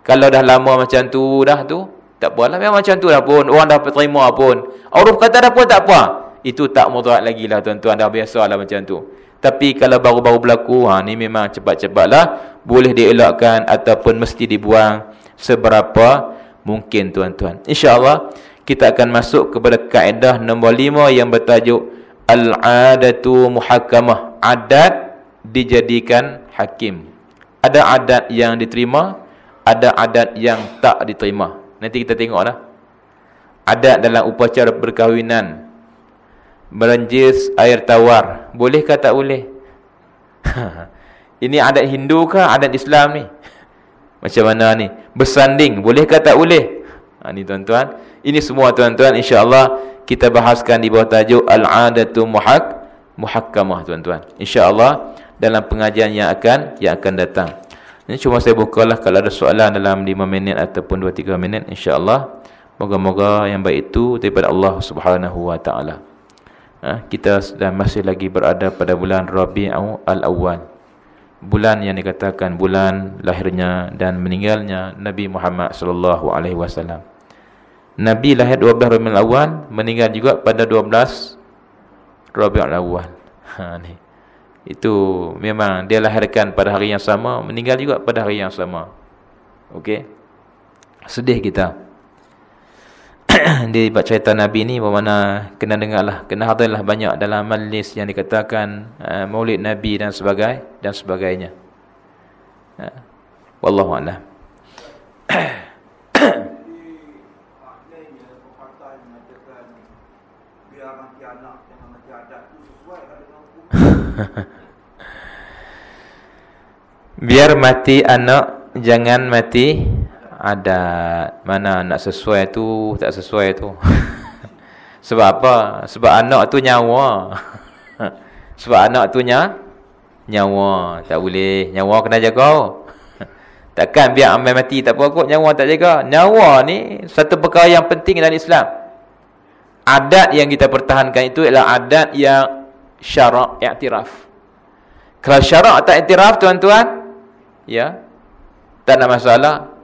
Kalau dah lama macam tu dah tu, tak apalah memang macam tu dah pun. Orang dah terima pun. Uruf kata dah pun tak apa. Itu tak mudarat lagi lah tuan-tuan. Dah biasa lah macam tu. Tapi kalau baru-baru berlaku, ha, ni memang cepat-cepatlah boleh dielakkan ataupun mesti dibuang seberapa mungkin tuan-tuan. InsyaAllah kita akan masuk kepada kaedah nombor lima yang bertajuk Al-Adatu Muhakamah. Adat dijadikan hakim. Ada adat yang diterima, ada adat yang tak diterima. Nanti kita tengoklah. Adat dalam upacara perkahwinan Merenjis air tawar Boleh ke tak boleh? *laughs* Ini adat Hindu ke adat Islam ni? *laughs* Macam mana ni? Bersanding Boleh ke tak boleh? Ha, ni tuan-tuan. Ini semua tuan-tuan insya-Allah kita bahaskan di bawah tajuk al-adatu muhak muhakkamah tuan-tuan. Insya-Allah dalam pengajian yang akan yang akan datang. Ini cuma saya bukalah kalau ada soalan dalam 5 minit ataupun 2 3 minit insya-Allah. Moga-moga yang baik itu daripada Allah Subhanahu wa taala. Ha, kita sedang masih lagi berada pada bulan Rabiul Awal bulan yang dikatakan bulan lahirnya dan meninggalnya Nabi Muhammad sallallahu alaihi wasallam. Nabi lahir 12 Rabiul Awal, meninggal juga pada 12 Rabiul Awal. Ha ni. Itu memang dia lahirkan pada hari yang sama, meninggal juga pada hari yang sama. Okey. Sedih kita. *coughs* dia buat cerita Nabi ni bermakna kena dengarlah, kena hadirlah banyak dalam majlis yang dikatakan uh, Maulid Nabi dan sebagainya dan sebagainya. Uh, wallahu a'lam. *coughs* Biar mati anak jangan mati adat. Mana nak sesuai tu tak sesuai tu. *laughs* Sebab apa? Sebab anak tu nyawa. *laughs* Sebab anak tu nya nyawa. Tak boleh. Nyawa kena jaga *laughs* takkan biar ambil mati tak apa kot nyawa tak jaga. Nyawa ni satu perkara yang penting dalam Islam. Adat yang kita pertahankan itu adalah adat yang syarak i'tiraf. Kalau syarak tak i'tiraf tuan-tuan ya tak ada masalah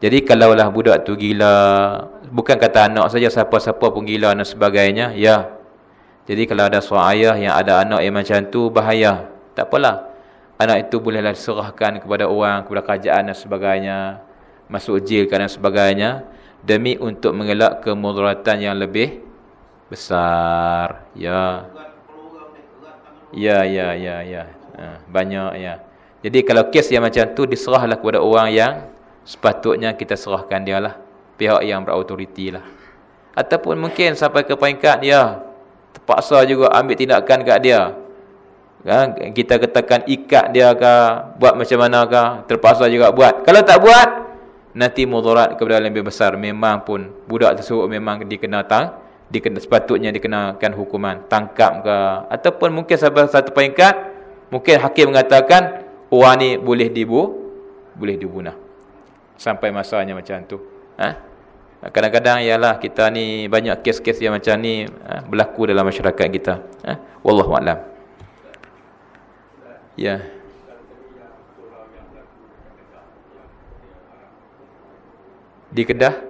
Jadi kalaulah budak tu gila, bukan kata anak saja siapa-siapa pun gila dan sebagainya, ya. Jadi kalau ada seorang ayah yang ada anak yang macam tu bahaya. Tak apalah. Anak itu bolehlah diserahkan kepada orang, kepada kerajaan dan sebagainya, masuk jail dan sebagainya demi untuk mengelak kemudaratan yang lebih besar. Ya. Ya, ya, ya, ya. Ha, banyak ya. Jadi kalau kes yang macam tu diserahlah kepada orang yang sepatutnya kita serahkan dia lah. Pihak yang berautoriti lah. Ataupun mungkin sampai ke peringkat dia terpaksa juga ambil tindakan kat dia. Kan? kita katakan ikat dia ke buat macam mana ke terpaksa juga buat. Kalau tak buat nanti mudarat kepada lebih besar. Memang pun budak tersebut memang dikena tang dikena sepatutnya dikenakan hukuman. Tangkap ke ataupun mungkin sampai satu peringkat mungkin hakim mengatakan orang ni boleh dibu boleh dibunuh sampai masanya macam tu. Ha? Kadang-kadang ialah kita ni banyak kes-kes yang macam ni ha? berlaku dalam masyarakat kita. Ha? Wallahu a'lam. Ya. Di Kedah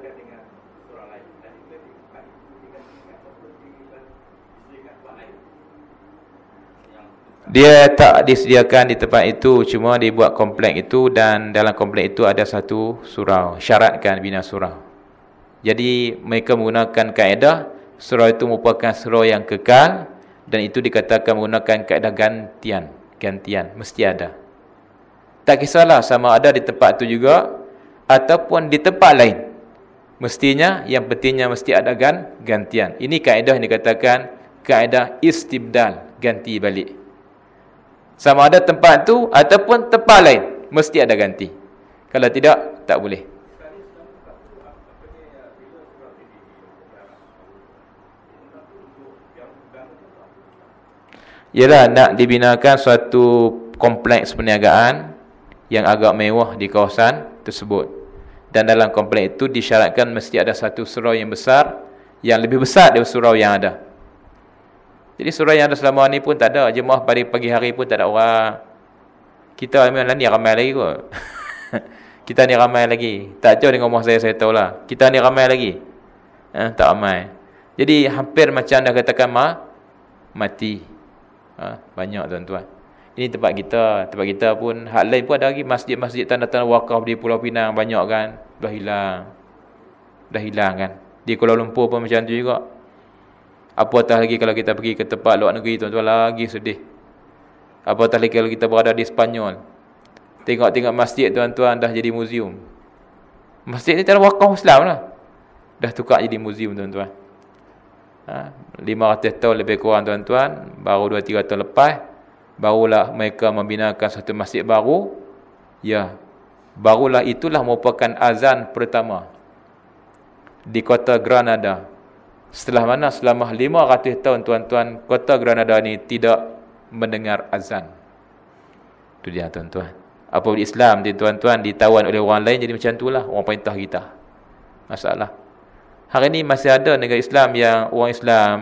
Dia tak disediakan di tempat itu Cuma dibuat komplek itu Dan dalam komplek itu ada satu surau. Syaratkan bina surau. Jadi mereka menggunakan kaedah Surau itu merupakan surau yang kekal Dan itu dikatakan menggunakan kaedah gantian Gantian, mesti ada. Tak kisahlah sama ada di tempat itu juga Ataupun di tempat lain. Mestinya, yang pentingnya mesti ada gan, gantian. Ini kaedah yang dikatakan Kaedah istibdal, ganti balik sama ada tempat tu ataupun tempat lain mesti ada ganti. Kalau tidak tak boleh. Ialah nak dibinakan suatu kompleks perniagaan yang agak mewah di kawasan tersebut. Dan dalam kompleks itu disyaratkan mesti ada satu surau yang besar yang lebih besar daripada surau yang ada jadi surah yang ada selama ni pun tak ada. Jemaah pada pagi hari pun tak ada orang. Kita memang ni ramai lagi kot. *laughs* kita ni ramai lagi. Tak jauh dengan rumah saya, saya tahu lah. Kita ni ramai lagi. Eh, tak ramai. Jadi hampir macam dah katakan ma, mati. Ha, banyak tuan-tuan. Ini tempat kita. Tempat kita pun, hak lain pun ada lagi. Masjid-masjid tanda-tanda wakaf di Pulau Pinang. Banyak kan. Dah hilang. Dah hilang kan. Di Kuala Lumpur pun macam tu juga. Apatah lagi kalau kita pergi ke tempat luar negeri tuan-tuan lagi sedih. Apatah lagi kalau kita berada di Spanyol. Tengok-tengok masjid tuan-tuan dah jadi muzium. Masjid ni tak ada wakaf Islam lah. Dah tukar jadi muzium tuan-tuan. Ha, 500 tahun lebih kurang tuan-tuan. Baru 2-3 tahun lepas. Barulah mereka membinakan satu masjid baru. Ya. Barulah itulah merupakan azan pertama. Di kota Granada. Setelah mana selama 500 tahun tuan-tuan kota Granada ni tidak mendengar azan. Itu dia tuan-tuan. Apa di Islam di tuan-tuan ditawan oleh orang lain jadi macam itulah orang perintah kita. Masalah. Hari ini masih ada negara Islam yang orang Islam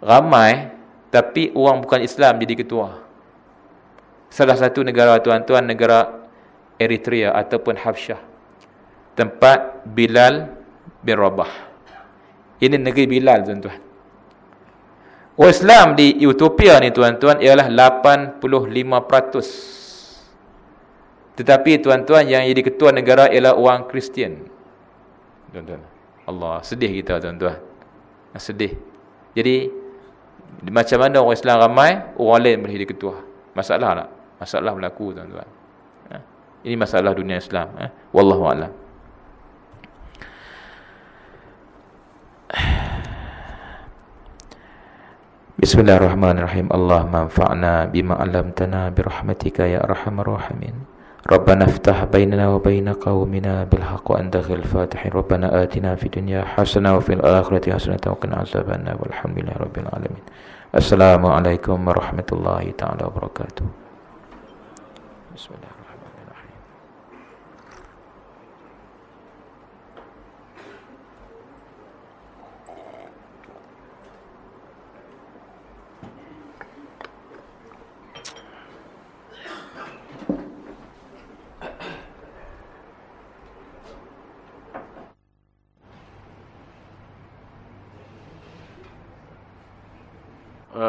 ramai tapi orang bukan Islam jadi ketua. Salah satu negara tuan-tuan negara Eritrea ataupun Habsyah. Tempat Bilal bin Rabah. Ini negeri Bilal tuan-tuan. Orang Islam di Utopia ni tuan-tuan ialah 85%. Tetapi tuan-tuan yang jadi ketua negara ialah orang Kristian. Tuan-tuan. Allah sedih kita tuan-tuan. Sedih. Jadi macam mana orang Islam ramai, orang lain boleh jadi ketua. Masalah tak? Masalah berlaku tuan-tuan. Ha? Ini masalah dunia Islam. Eh? Wallahu a'lam. بسم الله الرحمن الرحيم اللهم انفعنا بما علمتنا برحمتك يا أرحم الراحمين ربنا افتح بيننا وبين قومنا بالحق وأنت خير الفاتحين ربنا آتنا في الدنيا حسنة وفي الآخرة حسنة وقنا عذاب النار والحمد لله رب العالمين السلام عليكم ورحمة الله تعالى وبركاته بسم الله